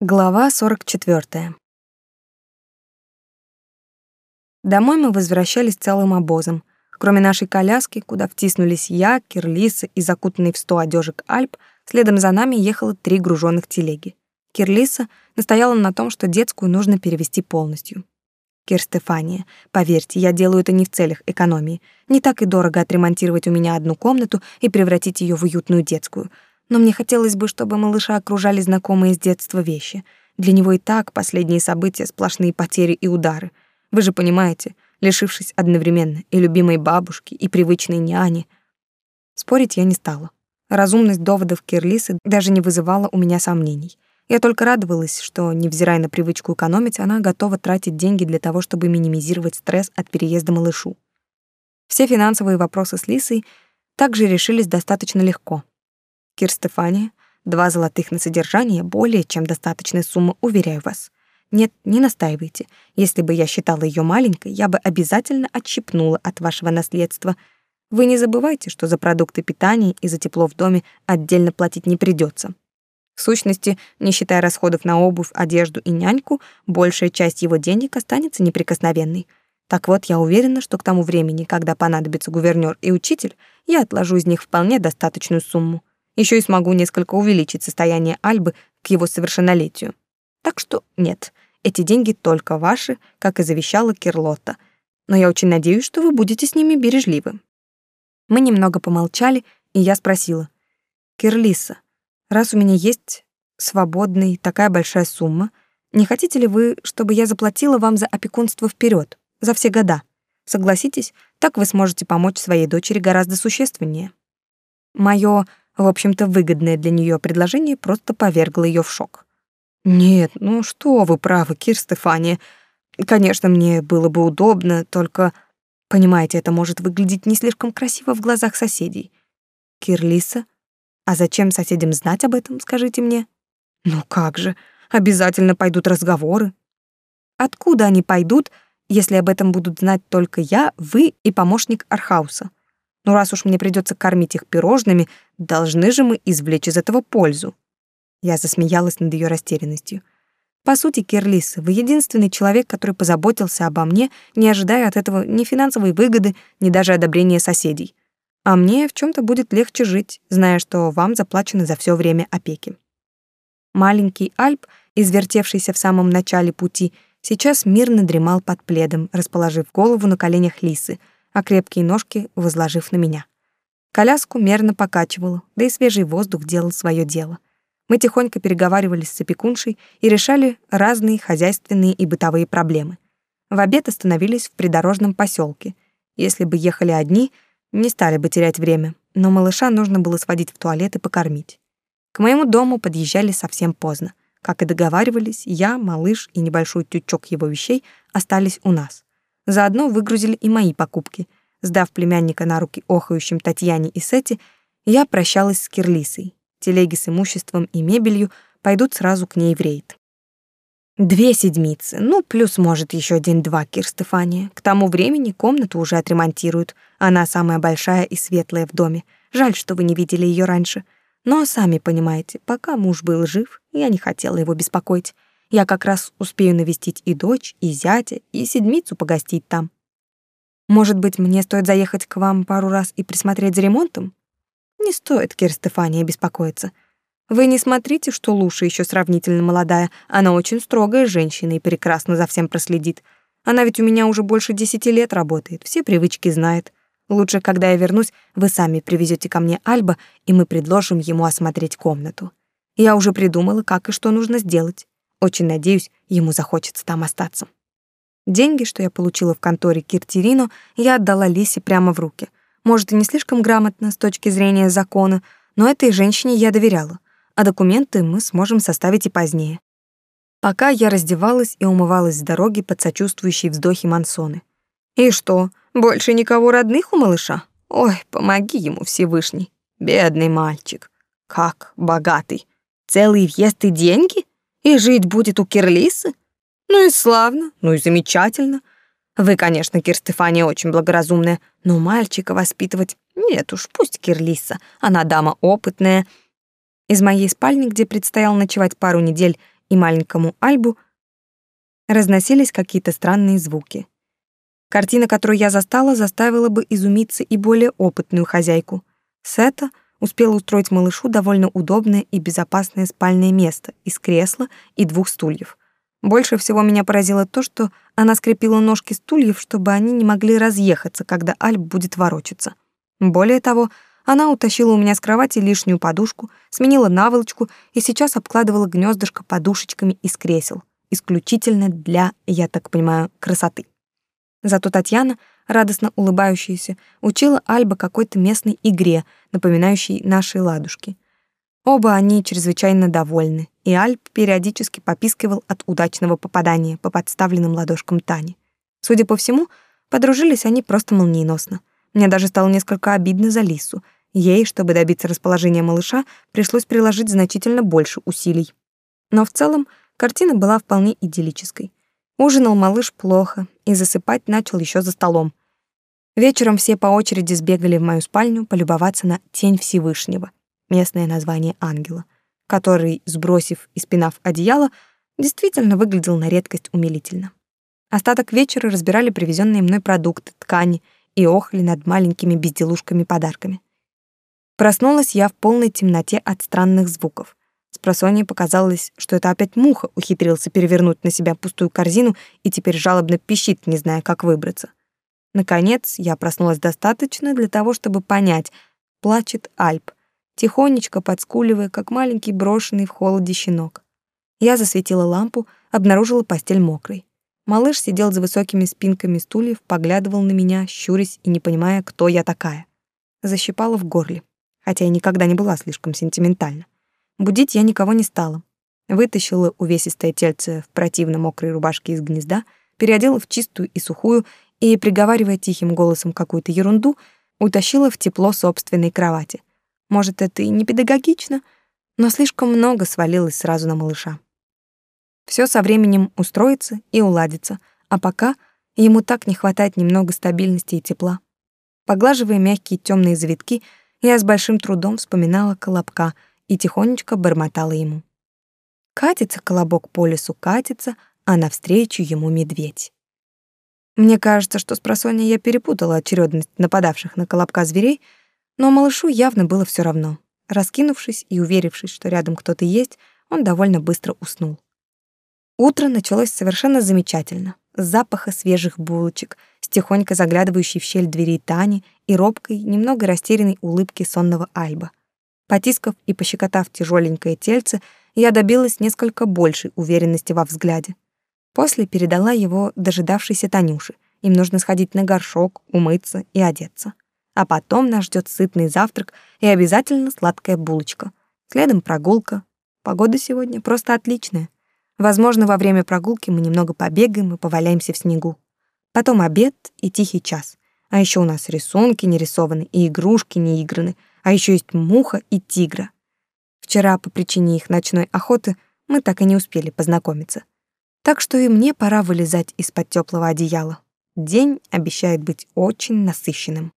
Глава 44. Домой мы возвращались целым обозом. Кроме нашей коляски, куда втиснулись я, Кирлиса и закутанный в сто одежек Альп, следом за нами ехало три груженных телеги. Кирлиса настояла на том, что детскую нужно перевести полностью. Кир Стефания, поверьте, я делаю это не в целях экономии. Не так и дорого отремонтировать у меня одну комнату и превратить ее в уютную детскую — но мне хотелось бы, чтобы малыша окружали знакомые с детства вещи. Для него и так последние события сплошные потери и удары. Вы же понимаете, лишившись одновременно и любимой бабушки, и привычной няни. Спорить я не стала. Разумность доводов Кирлисы даже не вызывала у меня сомнений. Я только радовалась, что, невзирая на привычку экономить, она готова тратить деньги для того, чтобы минимизировать стресс от переезда малышу. Все финансовые вопросы с Лисой также решились достаточно легко. Кир Стефания, два золотых на содержание более чем достаточная сумма, уверяю вас. Нет, не настаивайте. Если бы я считала ее маленькой, я бы обязательно отщипнула от вашего наследства. Вы не забывайте, что за продукты питания и за тепло в доме отдельно платить не придется. В сущности, не считая расходов на обувь, одежду и няньку, большая часть его денег останется неприкосновенной. Так вот, я уверена, что к тому времени, когда понадобится гувернёр и учитель, я отложу из них вполне достаточную сумму. Еще и смогу несколько увеличить состояние Альбы к его совершеннолетию. Так что нет, эти деньги только ваши, как и завещала Кирлотта. Но я очень надеюсь, что вы будете с ними бережливы. Мы немного помолчали, и я спросила. «Кирлиса, раз у меня есть свободный такая большая сумма, не хотите ли вы, чтобы я заплатила вам за опекунство вперед, за все года? Согласитесь, так вы сможете помочь своей дочери гораздо существеннее». Моё в общем-то, выгодное для нее предложение просто повергло ее в шок. «Нет, ну что вы правы, Кир Стефания. Конечно, мне было бы удобно, только, понимаете, это может выглядеть не слишком красиво в глазах соседей. Кирлиса, а зачем соседям знать об этом, скажите мне? Ну как же, обязательно пойдут разговоры. Откуда они пойдут, если об этом будут знать только я, вы и помощник Архауса? Но раз уж мне придется кормить их пирожными, должны же мы извлечь из этого пользу. Я засмеялась над ее растерянностью. По сути, Кирлис, вы единственный человек, который позаботился обо мне, не ожидая от этого ни финансовой выгоды, ни даже одобрения соседей. А мне в чем то будет легче жить, зная, что вам заплачено за все время опеки. Маленький Альп, извертевшийся в самом начале пути, сейчас мирно дремал под пледом, расположив голову на коленях Лисы — а крепкие ножки возложив на меня. Коляску мерно покачивало, да и свежий воздух делал свое дело. Мы тихонько переговаривались с опекуншей и решали разные хозяйственные и бытовые проблемы. В обед остановились в придорожном поселке. Если бы ехали одни, не стали бы терять время, но малыша нужно было сводить в туалет и покормить. К моему дому подъезжали совсем поздно. Как и договаривались, я, малыш и небольшой тючок его вещей остались у нас. Заодно выгрузили и мои покупки. Сдав племянника на руки охающим Татьяне и Сети, я прощалась с Кирлисой. Телеги с имуществом и мебелью пойдут сразу к ней в рейд. Две седмицы, ну, плюс, может, еще день-два, Кир Стефания. К тому времени комнату уже отремонтируют. Она самая большая и светлая в доме. Жаль, что вы не видели ее раньше. Но, сами понимаете, пока муж был жив, я не хотела его беспокоить. Я как раз успею навестить и дочь, и зятя, и седмицу погостить там. Может быть, мне стоит заехать к вам пару раз и присмотреть за ремонтом? Не стоит, Кир Стефания, беспокоиться. Вы не смотрите, что Луша еще сравнительно молодая. Она очень строгая женщина и прекрасно за всем проследит. Она ведь у меня уже больше десяти лет работает, все привычки знает. Лучше, когда я вернусь, вы сами привезете ко мне Альба, и мы предложим ему осмотреть комнату. Я уже придумала, как и что нужно сделать. Очень надеюсь, ему захочется там остаться. Деньги, что я получила в конторе Киртирино, я отдала Лисе прямо в руки. Может, и не слишком грамотно с точки зрения закона, но этой женщине я доверяла, а документы мы сможем составить и позднее. Пока я раздевалась и умывалась с дороги под сочувствующие вздохи Мансоны. И что, больше никого родных у малыша? Ой, помоги ему, Всевышний. Бедный мальчик. Как богатый. Целый въезд и деньги? И жить будет у Кирлисы? Ну и славно, ну и замечательно. Вы, конечно, Кир Стефания очень благоразумная, но мальчика воспитывать... Нет уж, пусть Кирлиса, она дама опытная. Из моей спальни, где предстояло ночевать пару недель, и маленькому Альбу разносились какие-то странные звуки. Картина, которую я застала, заставила бы изумиться и более опытную хозяйку. Сета успела устроить малышу довольно удобное и безопасное спальное место из кресла и двух стульев. Больше всего меня поразило то, что она скрепила ножки стульев, чтобы они не могли разъехаться, когда Альб будет ворочаться. Более того, она утащила у меня с кровати лишнюю подушку, сменила наволочку и сейчас обкладывала гнездышко подушечками из кресел, исключительно для, я так понимаю, красоты. Зато Татьяна, радостно улыбающаяся, учила Альба какой-то местной игре, напоминающей наши ладушки. Оба они чрезвычайно довольны, и Альб периодически попискивал от удачного попадания по подставленным ладошкам Тани. Судя по всему, подружились они просто молниеносно. Мне даже стало несколько обидно за Лису. Ей, чтобы добиться расположения малыша, пришлось приложить значительно больше усилий. Но в целом картина была вполне идиллической. Ужинал малыш плохо и засыпать начал еще за столом. Вечером все по очереди сбегали в мою спальню полюбоваться на тень Всевышнего, местное название ангела, который, сбросив и спинав одеяло, действительно выглядел на редкость умилительно. Остаток вечера разбирали привезенные мной продукты, ткани и охли над маленькими безделушками-подарками. Проснулась я в полной темноте от странных звуков. Спросонье показалось, что это опять муха ухитрился перевернуть на себя пустую корзину и теперь жалобно пищит, не зная, как выбраться. Наконец, я проснулась достаточно для того, чтобы понять, плачет Альп, тихонечко подскуливая, как маленький брошенный в холоде щенок. Я засветила лампу, обнаружила постель мокрой. Малыш сидел за высокими спинками стульев, поглядывал на меня, щурясь и не понимая, кто я такая. Защипала в горле, хотя я никогда не была слишком сентиментальна. Будить я никого не стала. Вытащила увесистое тельце в противно мокрой рубашке из гнезда, переодела в чистую и сухую и, приговаривая тихим голосом какую-то ерунду, утащила в тепло собственной кровати. Может, это и не педагогично, но слишком много свалилось сразу на малыша. Все со временем устроится и уладится, а пока ему так не хватает немного стабильности и тепла. Поглаживая мягкие темные завитки, я с большим трудом вспоминала колобка — и тихонечко бормотала ему. Катится колобок по лесу, катится, а навстречу ему медведь. Мне кажется, что с просонья я перепутала очередность нападавших на колобка зверей, но малышу явно было все равно. Раскинувшись и уверившись, что рядом кто-то есть, он довольно быстро уснул. Утро началось совершенно замечательно. Запаха свежих булочек, с заглядывающей в щель двери Тани и робкой, немного растерянной улыбки сонного Альба. Потискав и пощекотав тяжеленькое тельце, я добилась несколько большей уверенности во взгляде. После передала его дожидавшейся Танюше. Им нужно сходить на горшок, умыться и одеться. А потом нас ждет сытный завтрак и обязательно сладкая булочка. Следом прогулка. Погода сегодня просто отличная. Возможно, во время прогулки мы немного побегаем и поваляемся в снегу. Потом обед и тихий час. А еще у нас рисунки не рисованы и игрушки не играны — а еще есть муха и тигра. Вчера по причине их ночной охоты мы так и не успели познакомиться. Так что и мне пора вылезать из-под теплого одеяла. День обещает быть очень насыщенным.